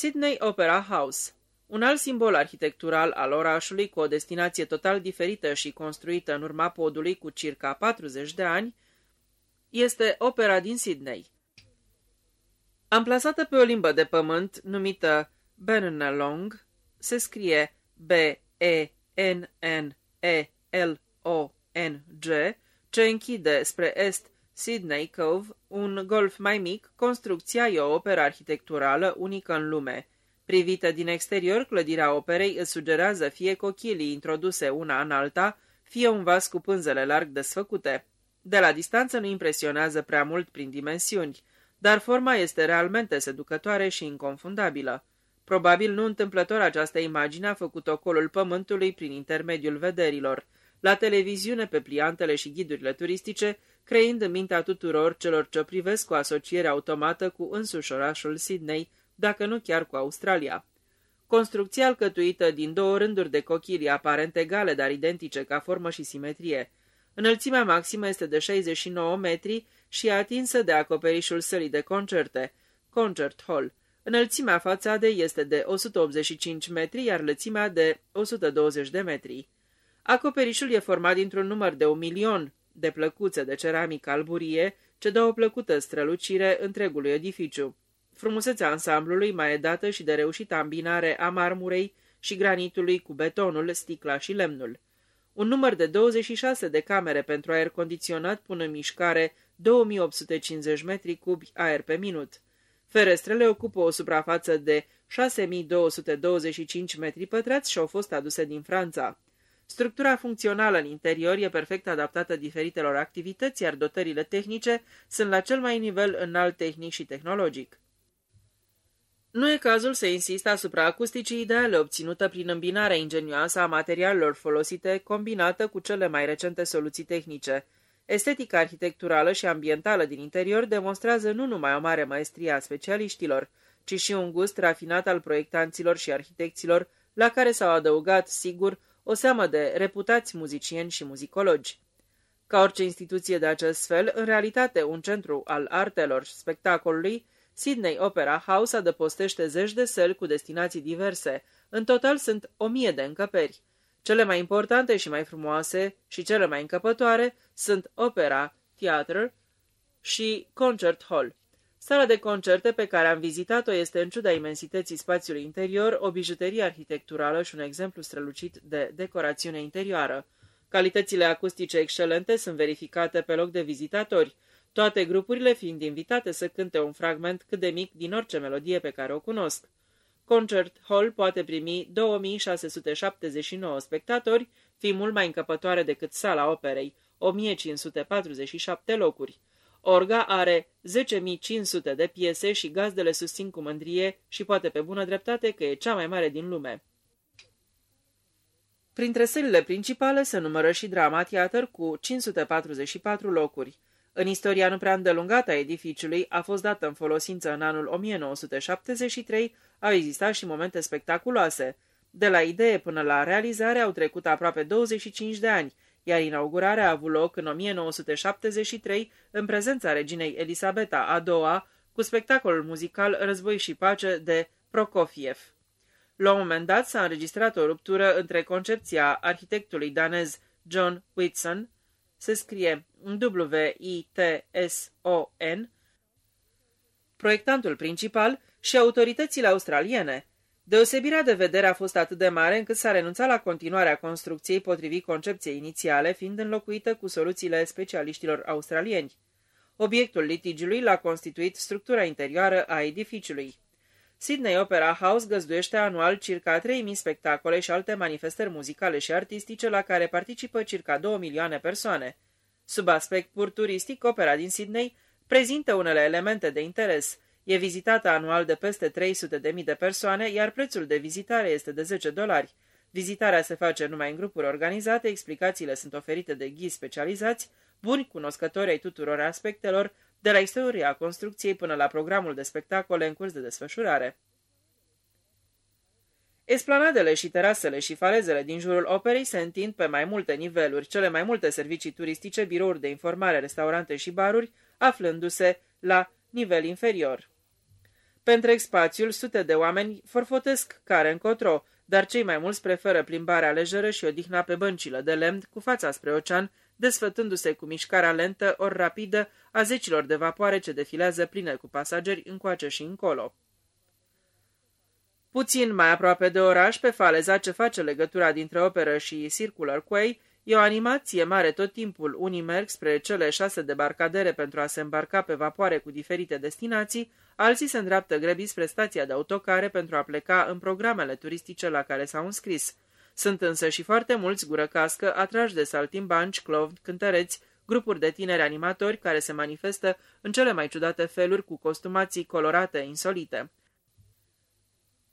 Sydney Opera House un alt simbol arhitectural al orașului, cu o destinație total diferită și construită în urma podului cu circa 40 de ani, este opera din Sydney. Amplasată pe o limbă de pământ numită Bennelong, se scrie B-E-N-N-E-L-O-N-G, ce închide spre est Sydney Cove, un golf mai mic, construcția e o operă arhitecturală unică în lume. Privită din exterior, clădirea operei îți sugerează fie cochilii introduse una în alta, fie un vas cu pânzele larg desfăcute. De la distanță nu impresionează prea mult prin dimensiuni, dar forma este realmente seducătoare și inconfundabilă. Probabil nu întâmplător această imagine a făcut ocolul pământului prin intermediul vederilor, la televiziune, pe pliantele și ghidurile turistice, creind în mintea tuturor celor ce o privesc cu asociere automată cu însuși orașul Sydney, dacă nu chiar cu Australia. Construcția alcătuită din două rânduri de cochilii aparent egale, dar identice ca formă și simetrie. Înălțimea maximă este de 69 metri și e atinsă de acoperișul sălii de concerte, Concert Hall. Înălțimea fațadei este de 185 metri, iar lățimea de 120 de metri. Acoperișul e format dintr-un număr de un milion de plăcuțe de ceramică alburie, ce dă o plăcută strălucire întregului edificiu. Frumusețea ansamblului mai e dată și de reușită ambinare a marmurei și granitului cu betonul, sticla și lemnul. Un număr de 26 de camere pentru aer condiționat pun în mișcare 2850 metri cubi aer pe minut. Ferestrele ocupă o suprafață de 6225 metri pătrați și au fost aduse din Franța. Structura funcțională în interior e perfect adaptată diferitelor activități, iar dotările tehnice sunt la cel mai nivel înalt tehnic și tehnologic. Nu e cazul să insist asupra acusticii ideale obținută prin îmbinarea ingenioasă a materialelor folosite, combinată cu cele mai recente soluții tehnice. Estetica arhitecturală și ambientală din interior demonstrează nu numai o mare maestrie a specialiștilor, ci și un gust rafinat al proiectanților și arhitecților, la care s-au adăugat, sigur, o seamă de reputați muzicieni și muzicologi. Ca orice instituție de acest fel, în realitate un centru al artelor și spectacolului, Sydney Opera House adăpostește zeci de săli cu destinații diverse. În total sunt o mie de încăperi. Cele mai importante și mai frumoase și cele mai încăpătoare sunt Opera Theatre și Concert Hall. Sala de concerte pe care am vizitat-o este, în ciuda imensității spațiului interior, o bijuterie arhitecturală și un exemplu strălucit de decorațiune interioară. Calitățile acustice excelente sunt verificate pe loc de vizitatori toate grupurile fiind invitate să cânte un fragment cât de mic din orice melodie pe care o cunosc. Concert Hall poate primi 2679 spectatori, fi mult mai încăpătoare decât sala operei, 1547 locuri. Orga are 10.500 de piese și gazdele susțin cu mândrie și poate pe bună dreptate că e cea mai mare din lume. Printre sălile principale se numără și Drama Theater cu 544 locuri. În istoria nu prea îndelungată a edificiului, a fost dată în folosință în anul 1973, au existat și momente spectaculoase. De la idee până la realizare au trecut aproape 25 de ani, iar inaugurarea a avut loc în 1973 în prezența reginei Elisabeta a II-a, cu spectacolul muzical Război și pace de Prokofiev. La un moment dat s-a înregistrat o ruptură între concepția arhitectului danez John Whitson, se scrie W-I-T-S-O-N, proiectantul principal și autoritățile australiene. Deosebirea de vedere a fost atât de mare încât s-a renunțat la continuarea construcției potrivit concepției inițiale, fiind înlocuită cu soluțiile specialiștilor australieni. Obiectul litigiului l-a constituit structura interioară a edificiului. Sydney Opera House găzduiește anual circa 3000 spectacole și alte manifestări muzicale și artistice la care participă circa 2 milioane persoane. Sub aspect pur turistic, opera din Sydney prezintă unele elemente de interes. E vizitată anual de peste 300.000 de persoane, iar prețul de vizitare este de 10 dolari. Vizitarea se face numai în grupuri organizate, explicațiile sunt oferite de ghizi specializați, buni cunoscători ai tuturor aspectelor, de la istoria construcției până la programul de spectacole în curs de desfășurare. Esplanadele și terasele și falezele din jurul operei se întind pe mai multe niveluri, cele mai multe servicii turistice, birouri de informare, restaurante și baruri, aflându-se la nivel inferior. Pe întreg spațiul, sute de oameni forfotesc care încotro, dar cei mai mulți preferă plimbarea lejeră și odihna pe băncile de lemn cu fața spre ocean, desfătându-se cu mișcarea lentă ori rapidă a zecilor de vapoare ce defilează pline cu pasageri încoace și încolo. Puțin mai aproape de oraș, pe faleza ce face legătura dintre operă și Circular Quay, e o animație mare tot timpul. Unii merg spre cele șase debarcadere pentru a se îmbarca pe vapoare cu diferite destinații, alții se îndreaptă grăbi spre stația de autocare pentru a pleca în programele turistice la care s-au înscris. Sunt însă și foarte mulți gură cască, atrași de saltimbanci, clovni, cântăreți, grupuri de tineri animatori care se manifestă în cele mai ciudate feluri cu costumații colorate insolite.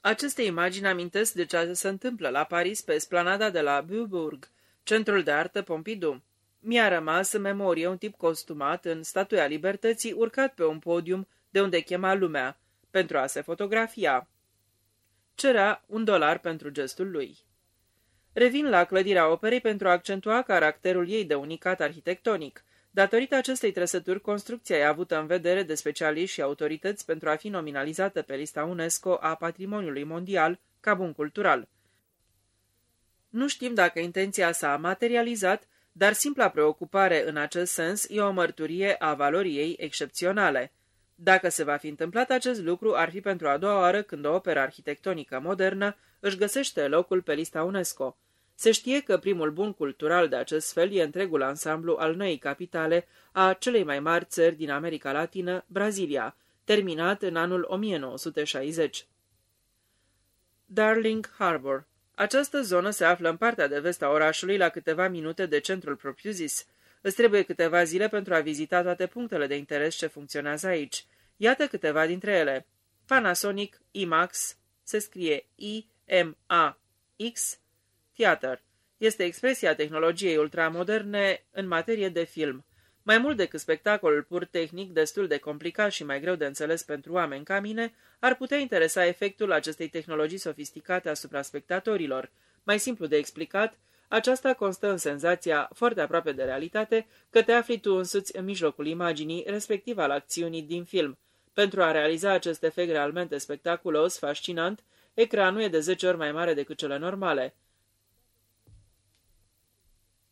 Aceste imagini amintesc de ce se întâmplă la Paris pe esplanada de la Beaubourg, centrul de artă Pompidou. Mi-a rămas în memorie un tip costumat în statuia libertății urcat pe un podium de unde chema lumea, pentru a se fotografia. Cerea un dolar pentru gestul lui. Revin la clădirea operei pentru a accentua caracterul ei de unicat arhitectonic. Datorită acestei trăsături, construcția e avută în vedere de specialiști și autorități pentru a fi nominalizată pe lista UNESCO a Patrimoniului Mondial ca bun cultural. Nu știm dacă intenția s-a materializat, dar simpla preocupare în acest sens e o mărturie a valorii ei excepționale. Dacă se va fi întâmplat acest lucru, ar fi pentru a doua oară când o operă arhitectonică modernă își găsește locul pe lista UNESCO. Se știe că primul bun cultural de acest fel e întregul ansamblu al noii capitale a celei mai mari țări din America Latină, Brazilia, terminat în anul 1960. Darling Harbor Această zonă se află în partea de vest a orașului, la câteva minute de centrul propriu-zis. Îți trebuie câteva zile pentru a vizita toate punctele de interes ce funcționează aici. Iată câteva dintre ele. Panasonic IMAX se scrie I-M-A-X Theater. Este expresia tehnologiei ultramoderne în materie de film. Mai mult decât spectacolul pur tehnic, destul de complicat și mai greu de înțeles pentru oameni ca mine, ar putea interesa efectul acestei tehnologii sofisticate asupra spectatorilor. Mai simplu de explicat, aceasta constă în senzația, foarte aproape de realitate, că te afli tu însuți în mijlocul imaginii, respectiv al acțiunii din film. Pentru a realiza acest efect realmente spectaculos, fascinant, ecranul e de 10 ori mai mare decât cele normale.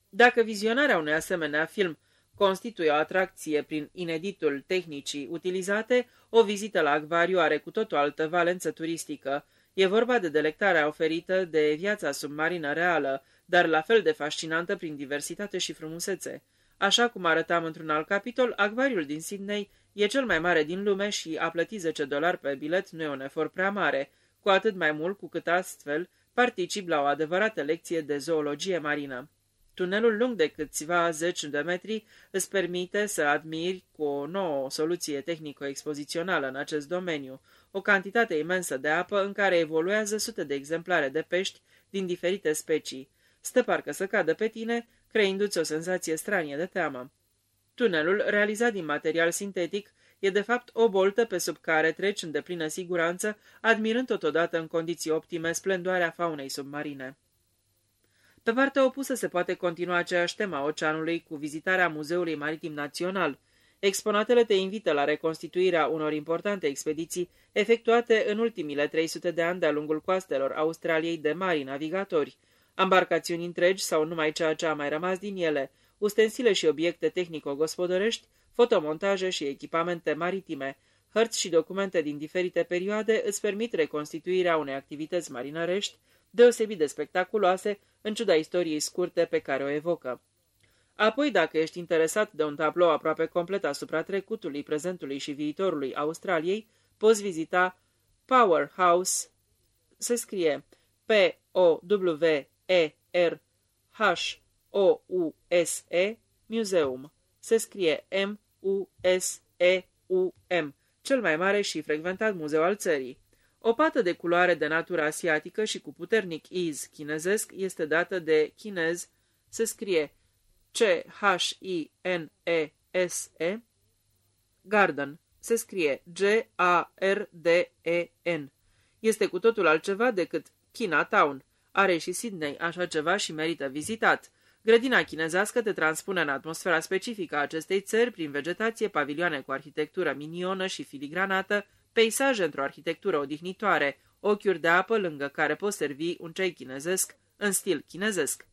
Dacă vizionarea unui asemenea film constituie o atracție prin ineditul tehnicii utilizate, o vizită la acvariu are cu tot o altă valență turistică. E vorba de delectarea oferită de viața submarină reală, dar la fel de fascinantă prin diversitate și frumusețe. Așa cum arătam într-un alt capitol, acvariul din Sydney e cel mai mare din lume și a plăti 10 dolari pe bilet nu e un efort prea mare, cu atât mai mult cu cât astfel particip la o adevărată lecție de zoologie marină. Tunelul lung de câțiva zeci de metri îți permite să admiri cu o nouă soluție tehnico-expozițională în acest domeniu, o cantitate imensă de apă în care evoluează sute de exemplare de pești din diferite specii. Stă parcă să cadă pe tine, creindu-ți o senzație stranie de teamă. Tunelul, realizat din material sintetic, e de fapt o boltă pe sub care treci în deplină siguranță, admirând totodată în condiții optime splendoarea faunei submarine. Pe partea opusă se poate continua aceeași tema oceanului cu vizitarea Muzeului Maritim Național. Exponatele te invită la reconstituirea unor importante expediții efectuate în ultimile 300 de ani de-a lungul coastelor Australiei de mari navigatori. Ambarcațiuni întregi sau numai ceea ce a mai rămas din ele, ustensile și obiecte tehnico-gospodărești, fotomontaje și echipamente maritime, hărți și documente din diferite perioade îți permit reconstituirea unei activități marinărești deosebit de spectaculoase, în ciuda istoriei scurte pe care o evocă. Apoi, dacă ești interesat de un tablou aproape complet asupra trecutului, prezentului și viitorului Australiei, poți vizita Powerhouse, se scrie P-O-W-E-R-H-O-U-S-E, Museum, se scrie M-U-S-E-U-M, cel mai mare și frecventat muzeu al țării. O pată de culoare de natură asiatică și cu puternic iz chinezesc este dată de chinez, se scrie C-H-I-N-E-S-E, Garden, se scrie G-A-R-D-E-N. Este cu totul altceva decât Chinatown. Are și Sydney așa ceva și merită vizitat. Grădina chinezească te transpune în atmosfera specifică a acestei țări prin vegetație, pavilioane cu arhitectură minionă și filigranată, peisaje într-o arhitectură odihnitoare, ochiuri de apă lângă care poți servi un ceai chinezesc în stil chinezesc.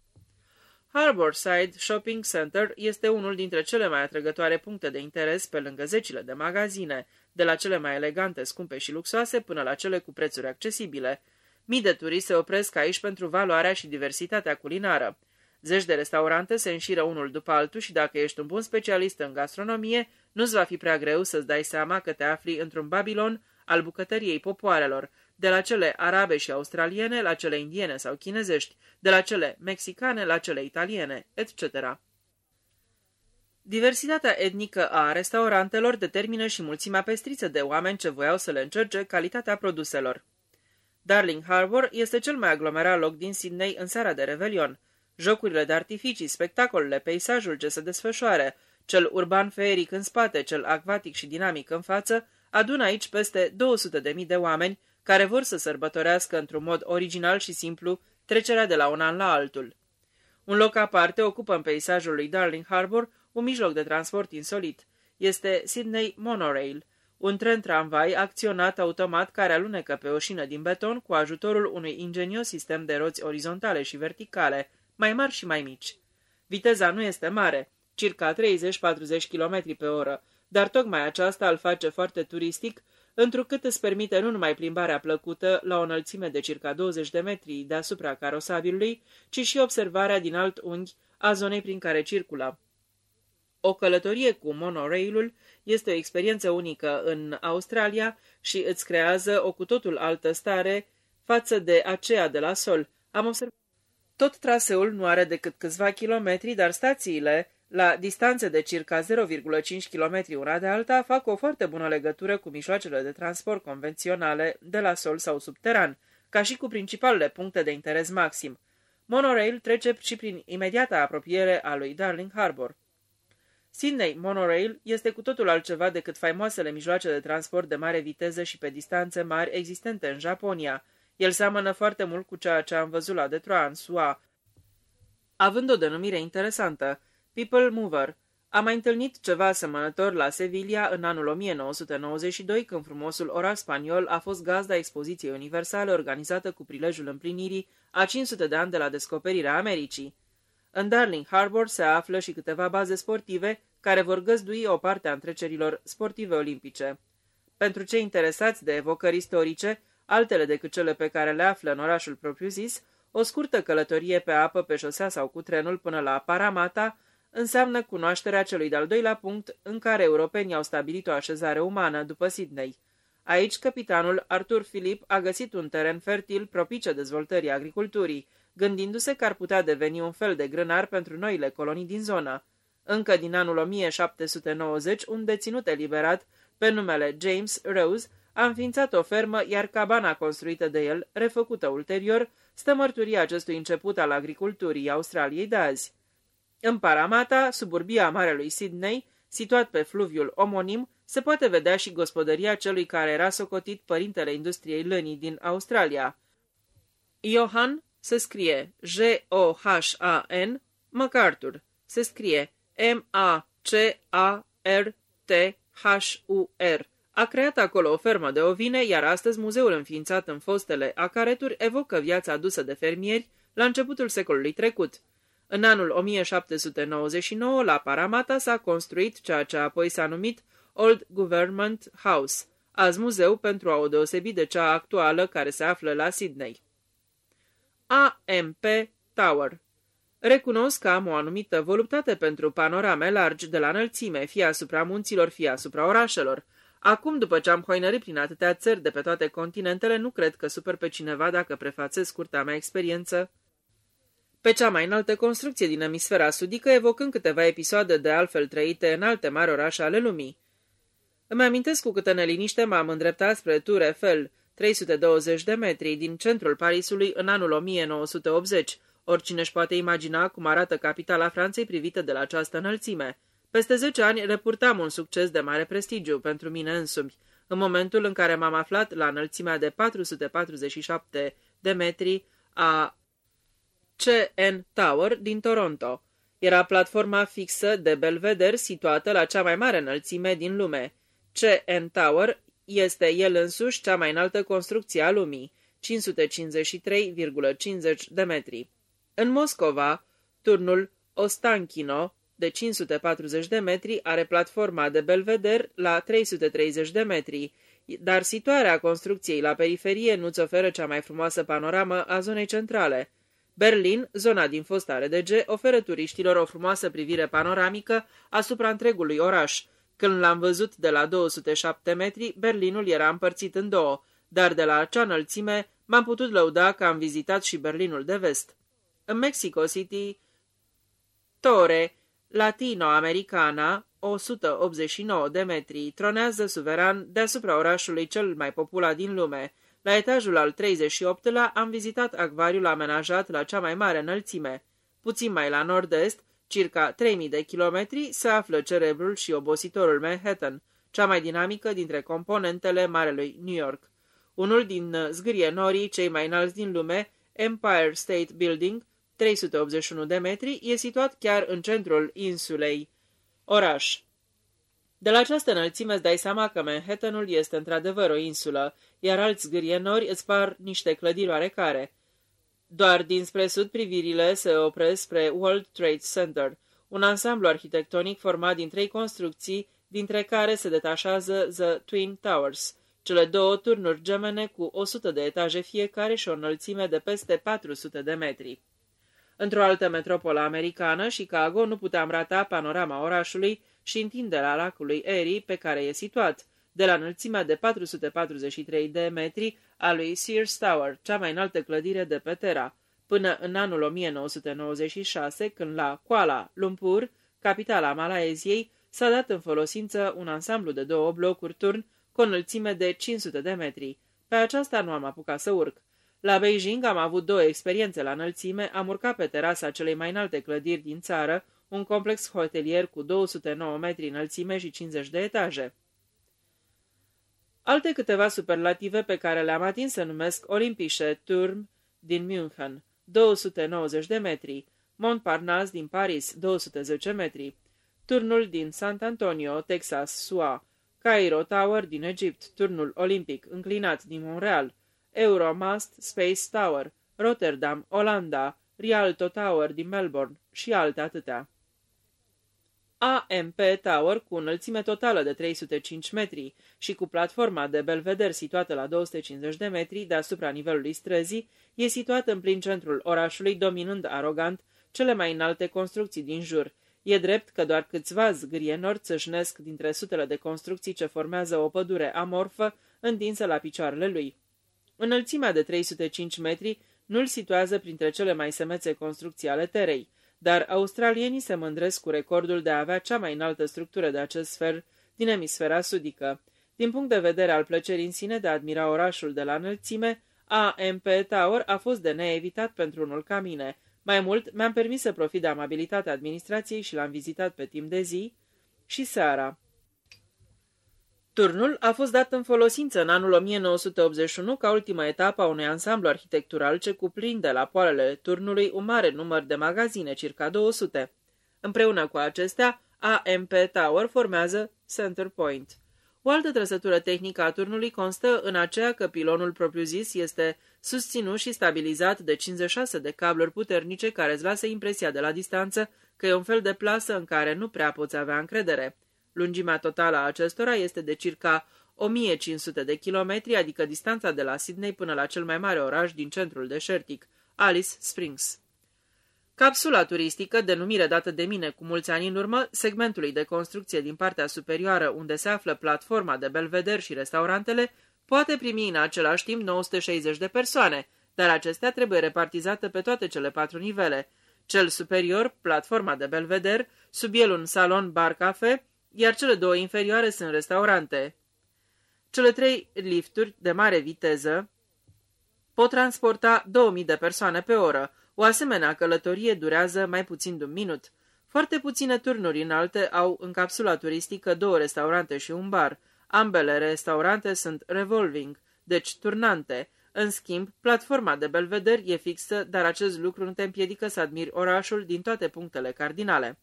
Harborside Shopping Center este unul dintre cele mai atrăgătoare puncte de interes pe lângă zecile de magazine, de la cele mai elegante, scumpe și luxoase până la cele cu prețuri accesibile. Mii de turiști se opresc aici pentru valoarea și diversitatea culinară. Zeci de restaurante se înșiră unul după altul și dacă ești un bun specialist în gastronomie, nu-ți va fi prea greu să-ți dai seama că te afli într-un Babilon al bucătăriei popoarelor, de la cele arabe și australiene la cele indiene sau chinezești, de la cele mexicane la cele italiene, etc. Diversitatea etnică a restaurantelor determină și mulțimea pestriță de oameni ce voiau să le încerce calitatea produselor. Darling Harbour este cel mai aglomerat loc din Sydney în seara de Revelion. Jocurile de artificii, spectacolele, peisajul ce se desfășoare, cel urban feeric în spate, cel acvatic și dinamic în față, adună aici peste 200.000 de oameni care vor să sărbătorească într-un mod original și simplu trecerea de la un an la altul. Un loc aparte ocupă în peisajul lui Darling Harbour un mijloc de transport insolit. Este Sydney Monorail, un tren tramvai acționat automat care alunecă pe o șină din beton cu ajutorul unui ingenios sistem de roți orizontale și verticale, mai mari și mai mici. Viteza nu este mare, circa 30-40 km pe oră, dar tocmai aceasta îl face foarte turistic, întrucât îți permite nu numai plimbarea plăcută la o înălțime de circa 20 de metri deasupra carosabilului, ci și observarea din alt unghi a zonei prin care circulă. O călătorie cu monorailul este o experiență unică în Australia și îți creează o cu totul altă stare față de aceea de la sol. Am observat. Tot traseul nu are decât câțiva kilometri, dar stațiile, la distanțe de circa 0,5 km una de alta, fac o foarte bună legătură cu mijloacele de transport convenționale de la sol sau subteran, ca și cu principalele puncte de interes maxim. Monorail trece și prin imediata apropiere a lui Darling Harbour. Sydney Monorail este cu totul altceva decât faimoasele mijloace de transport de mare viteză și pe distanțe mari existente în Japonia. El seamănă foarte mult cu ceea ce am văzut la Detroit, în SUA. Având o denumire interesantă, People Mover, am mai întâlnit ceva asemănător la Sevilla în anul 1992, când frumosul oraș spaniol a fost gazda expoziției universale organizată cu prilejul împlinirii a 500 de ani de la descoperirea Americii. În Darling Harbour se află și câteva baze sportive care vor găzdui o parte a întrecerilor sportive olimpice. Pentru cei interesați de evocări istorice, altele decât cele pe care le află în orașul propriu-zis, o scurtă călătorie pe apă, pe șosea sau cu trenul până la Paramata înseamnă cunoașterea celui de-al doilea punct în care europenii au stabilit o așezare umană după Sydney. Aici, capitanul Arthur Philip a găsit un teren fertil propice dezvoltării agriculturii, gândindu-se că ar putea deveni un fel de grânar pentru noile colonii din zonă. Încă din anul 1790, un deținut eliberat, pe numele James Rose, a înființat o fermă, iar cabana construită de el, refăcută ulterior, stă mărturia acestui început al agriculturii Australiei de azi. În Paramata, suburbia Marelui Sydney, situat pe fluviul omonim, se poate vedea și gospodăria celui care era socotit părintele industriei lănii din Australia. Johann se scrie J-O-H-A-N, MacArthur, se scrie M-A-C-A-R-T-H-U-R. A creat acolo o fermă de ovine, iar astăzi muzeul înființat în fostele acareturi evocă viața adusă de fermieri la începutul secolului trecut. În anul 1799, la Paramata s-a construit ceea ce apoi s-a numit Old Government House, azi muzeu pentru a o deosebi de cea actuală care se află la Sydney. AMP Tower Recunosc că am o anumită voluptate pentru panorame largi de la înălțime, fie asupra munților, fie asupra orașelor. Acum, după ce am hoinărit prin atâtea țări de pe toate continentele, nu cred că super pe cineva dacă prefațez scurta mea experiență pe cea mai înaltă construcție din emisfera sudică, evocând câteva episoade de altfel trăite în alte mari orașe ale lumii. Îmi amintesc cu câtă neliniște m-am îndreptat spre Tour Eiffel, 320 de metri, din centrul Parisului în anul 1980. Oricine își poate imagina cum arată capitala Franței privită de la această înălțime. Peste 10 ani repurtam un succes de mare prestigiu pentru mine însumi. În momentul în care m-am aflat la înălțimea de 447 de metri a CN Tower din Toronto. Era platforma fixă de belveder situată la cea mai mare înălțime din lume. CN Tower Este el însuși cea mai înaltă construcție a lumii, 553,50 de metri. În Moscova, turnul Ostankino, de 540 de metri, are platforma de belveder la 330 de metri, dar situarea construcției la periferie nu-ți oferă cea mai frumoasă panoramă a zonei centrale. Berlin, zona din fosta RDG, oferă turiștilor o frumoasă privire panoramică asupra întregului oraș. Când l-am văzut de la 207 metri, Berlinul era împărțit în două, dar de la acea înălțime m-am putut lăuda că am vizitat și Berlinul de vest. În Mexico City, Torre Latino-Americana, 189 de metri, tronează suveran deasupra orașului cel mai populat din lume. La etajul al 38-lea am vizitat acvariul amenajat la cea mai mare înălțime. Puțin mai la nord-est, circa 3000 de kilometri, se află cerebrul și obositorul Manhattan, cea mai dinamică dintre componentele Marelui New York. Unul din zgârienorii cei mai înalți din lume, Empire State Building, 381 de metri, e situat chiar în centrul insulei. Oraș De la această înălțime îți dai seama că Manhattanul este într-adevăr o insulă, iar alți zgârienori îți par niște clădiri oarecare. Doar dinspre sud privirile se opresc spre World Trade Center, un ansamblu arhitectonic format din trei construcții, dintre care se detașează The Twin Towers, cele două turnuri gemene cu 100 de etaje fiecare și o înălțime de peste 400 de metri. Într-o altă metropolă americană, Chicago, nu puteam rata panorama orașului și întinderea lacului Erie pe care e situat, de la înălțimea de 443 de metri a lui Sears Tower, cea mai înaltă clădire de pe Terra, până în anul 1996, când la Kuala Lumpur, capitala Malaeziei, s-a dat în folosință un ansamblu de două blocuri turn cu o înălțime de 500 de metri. Pe aceasta nu am apucat să urc. La Beijing am avut două experiențe la înălțime, am urcat pe terasa celei mai înalte clădiri din țară, un complex hotelier cu 209 metri înălțime și 50 de etaje. Alte câteva superlative pe care le-am atins se numesc Olympische Turm din München, 290 de metri, Montparnasse din Paris, 210 metri, turnul din San Antonio, Texas, SUA, Cairo Tower din Egipt, turnul olimpic înclinat din Montreal, Euromast Space Tower, Rotterdam, Olanda, Rialto Tower din Melbourne și alte atâtea. AMP Tower, cu înălțime totală de 305 metri și cu platforma de belveder situată la 250 de metri deasupra nivelului străzii, e situat în plin centrul orașului, dominând arogant cele mai înalte construcții din jur. E drept că doar câțiva zgârienori țâșnesc dintre sutele de construcții ce formează o pădure amorfă întinsă la picioarele lui. Înălțimea de 305 metri nu-l situează printre cele mai semețe construcții ale terei, dar australienii se mândresc cu recordul de a avea cea mai înaltă structură de acest fel din emisfera sudică. Din punct de vedere al plăcerii în sine de a admira orașul de la înălțime, AMP Tower a fost de neevitat pentru unul ca mine. Mai mult, mi-am permis să profit de amabilitatea administrației și l-am vizitat pe timp de zi și seara. Turnul a fost dat în folosință în anul 1981 ca ultima etapă a unui ansamblu arhitectural ce cuprinde la poalele turnului un mare număr de magazine, circa 200. Împreună cu acestea, AMP Tower formează Center Point. O altă trăsătură tehnică a turnului constă în aceea că pilonul propriu-zis este susținut și stabilizat de 56 de cabluri puternice care îți lasă impresia de la distanță că e un fel de plasă în care nu prea poți avea încredere. Lungimea totală a acestora este de circa 1500 de kilometri, adică distanța de la Sydney până la cel mai mare oraș din centrul deșertic, Alice Springs. Capsula turistică, denumire dată de mine cu mulți ani în urmă, segmentului de construcție din partea superioară unde se află platforma de belveder și restaurantele, poate primi în același timp 960 de persoane, dar acestea trebuie repartizate pe toate cele patru nivele. Cel superior, platforma de belveder, sub el un salon bar-cafe, iar cele două inferioare sunt restaurante. Cele trei lifturi de mare viteză pot transporta 2000 de persoane pe oră. O asemenea călătorie durează mai puțin de un minut. Foarte puține turnuri înalte au în capsula turistică două restaurante și un bar. Ambele restaurante sunt revolving, deci turnante. În schimb, platforma de belveder e fixă, dar acest lucru nu te împiedică să admiri orașul din toate punctele cardinale.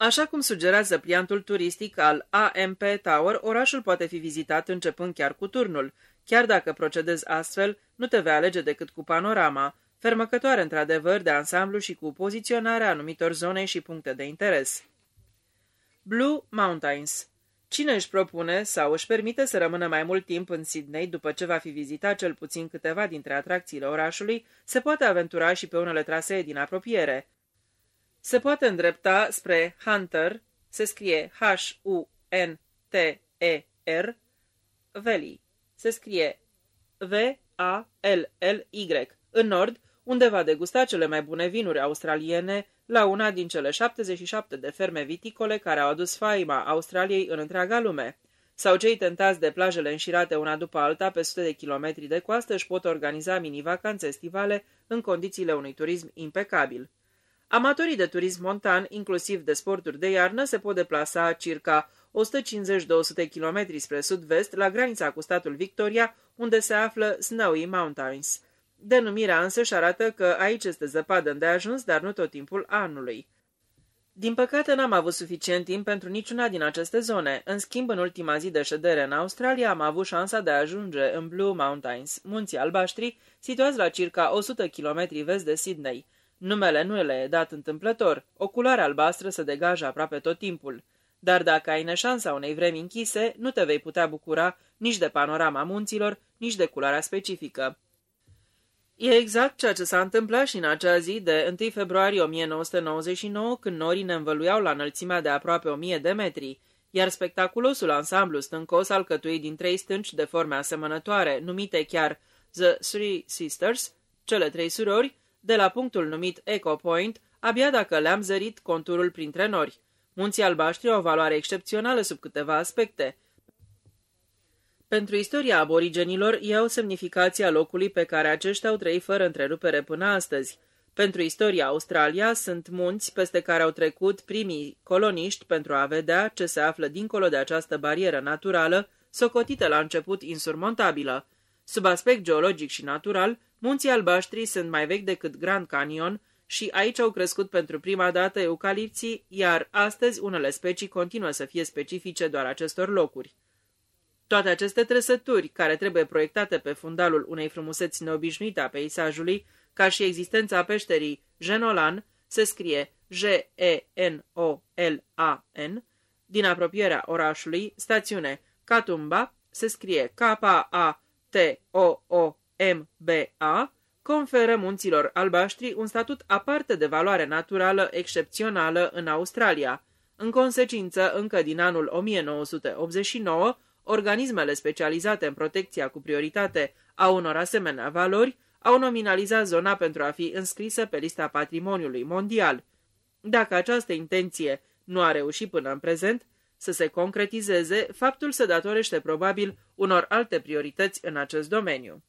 Așa cum sugerează pliantul turistic al AMP Tower, orașul poate fi vizitat începând chiar cu turnul. Chiar dacă procedezi astfel, nu te vei alege decât cu panorama, fermăcătoare într-adevăr de ansamblu și cu poziționarea anumitor zone și puncte de interes. Blue Mountains Cine își propune sau își permite să rămână mai mult timp în Sydney după ce va fi vizitat cel puțin câteva dintre atracțiile orașului, se poate aventura și pe unele trasee din apropiere. Se poate îndrepta spre Hunter, se scrie H-U-N-T-E-R, Valley, se scrie V-A-L-L-Y, în nord, unde va degusta cele mai bune vinuri australiene la una din cele 77 de ferme viticole care au adus faima Australiei în întreaga lume. Sau cei tentați de plajele înșirate una după alta pe sute de kilometri de coastă își pot organiza mini-vacanțe estivale în condițiile unui turism impecabil. Amatorii de turism montan, inclusiv de sporturi de iarnă, se pot deplasa circa 150-200 km spre sud-vest, la granița cu statul Victoria, unde se află Snowy Mountains – Denumirea însă își arată că aici este zăpadă îndeajuns, dar nu tot timpul anului. Din păcate, n-am avut suficient timp pentru niciuna din aceste zone. În schimb, în ultima zi de ședere în Australia, am avut șansa de a ajunge în Blue Mountains, munții albaștri, situați la circa 100 km vest de Sydney. Numele nu le e dat întâmplător. O culoare albastră se degajă aproape tot timpul. Dar dacă ai neșansa unei vremi închise, nu te vei putea bucura nici de panorama munților, nici de culoarea specifică. E exact ceea ce s-a întâmplat și în acea zi de 1 februarie 1999, când norii ne învăluiau la înălțimea de aproape 1000 de metri, iar spectaculosul ansamblu stâncos alcătuit din trei stânci de forme asemănătoare, numite chiar The Three Sisters, cele trei surori, de la punctul numit Echo Point, abia dacă le-am zărit conturul printre nori. Munții albaștri au o valoare excepțională sub câteva aspecte – pentru istoria aborigenilor iau semnificația locului pe care aceștia au trăit fără întrerupere până astăzi. Pentru istoria Australia sunt munți peste care au trecut primii coloniști pentru a vedea ce se află dincolo de această barieră naturală, socotită la început insurmontabilă. Sub aspect geologic și natural, munții albaștri sunt mai vechi decât Grand Canyon și aici au crescut pentru prima dată eucalipții, iar astăzi unele specii continuă să fie specifice doar acestor locuri. Toate aceste trăsături, care trebuie proiectate pe fundalul unei frumuseți neobișnuite a peisajului, ca și existența peșterii Genolan, se scrie G-E-N-O-L-A-N, din apropierea orașului, stațiune Catumba, se scrie K-A-T-O-O-M-B-A, conferă munților albaștri un statut aparte de valoare naturală excepțională în Australia. În consecință, încă din anul 1989, organismele specializate în protecția cu prioritate a unor asemenea valori au nominalizat zona pentru a fi înscrisă pe lista patrimoniului mondial. Dacă această intenție nu a reușit până în prezent să se concretizeze, faptul se datorește probabil unor alte priorități în acest domeniu.